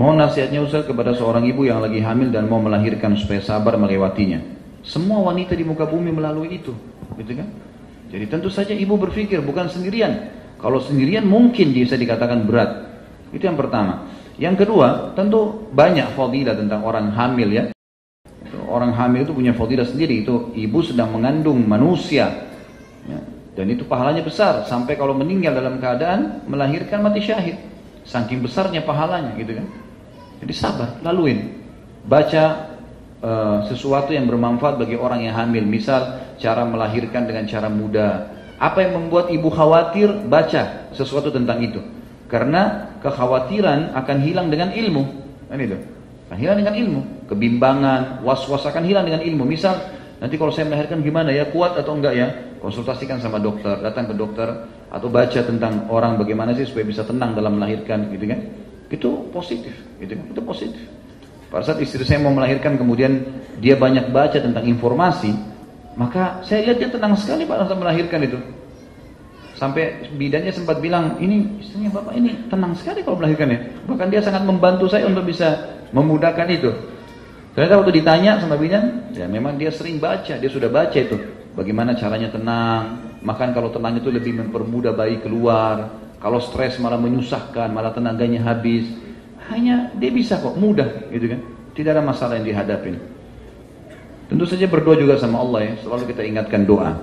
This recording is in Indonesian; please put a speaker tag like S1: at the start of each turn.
S1: Mohon nasihatnya Ustaz kepada seorang ibu yang lagi hamil dan mau melahirkan supaya sabar melewatinya. Semua wanita di muka bumi melalui itu, gitu kan? Jadi tentu saja ibu berpikir bukan sendirian. Kalau sendirian mungkin bisa dikatakan berat. Itu yang pertama. Yang kedua, tentu banyak fadilah tentang orang hamil ya. Orang hamil itu punya fadilah sendiri. Itu ibu sedang mengandung manusia. Ya. Dan itu pahalanya besar. Sampai kalau meninggal dalam keadaan melahirkan mati syahid. Saking besarnya pahalanya gitu kan. Jadi sabar, laluin. Baca uh, sesuatu yang bermanfaat bagi orang yang hamil. Misal cara melahirkan dengan cara mudah. Apa yang membuat ibu khawatir? Baca sesuatu tentang itu. Karena kekhawatiran akan hilang dengan ilmu. Kan itu. Akan hilang dengan ilmu. Kebimbangan, was-was akan hilang dengan ilmu. Misal, nanti kalau saya melahirkan gimana ya, kuat atau enggak ya? Konsultasikan sama dokter, datang ke dokter atau baca tentang orang bagaimana sih supaya bisa tenang dalam melahirkan gitu kan. Itu positif, kan? Itu positif. Pada saat istri saya mau melahirkan kemudian dia banyak baca tentang informasi, maka saya lihat dia tenang sekali pada saat melahirkan itu. Sampai bidannya sempat bilang, ini istrinya bapak ini tenang sekali kalau melahirkan ya. Bahkan dia sangat membantu saya untuk bisa memudahkan itu. Ternyata waktu ditanya sama bidan, ya memang dia sering baca, dia sudah baca itu. Bagaimana caranya tenang, makan kalau tenang itu lebih mempermudah bayi keluar. Kalau stres malah menyusahkan, malah tenaganya habis. Hanya dia bisa kok, mudah gitu kan. Tidak ada masalah yang dihadapin. Tentu saja berdoa juga sama Allah ya, selalu kita ingatkan doa.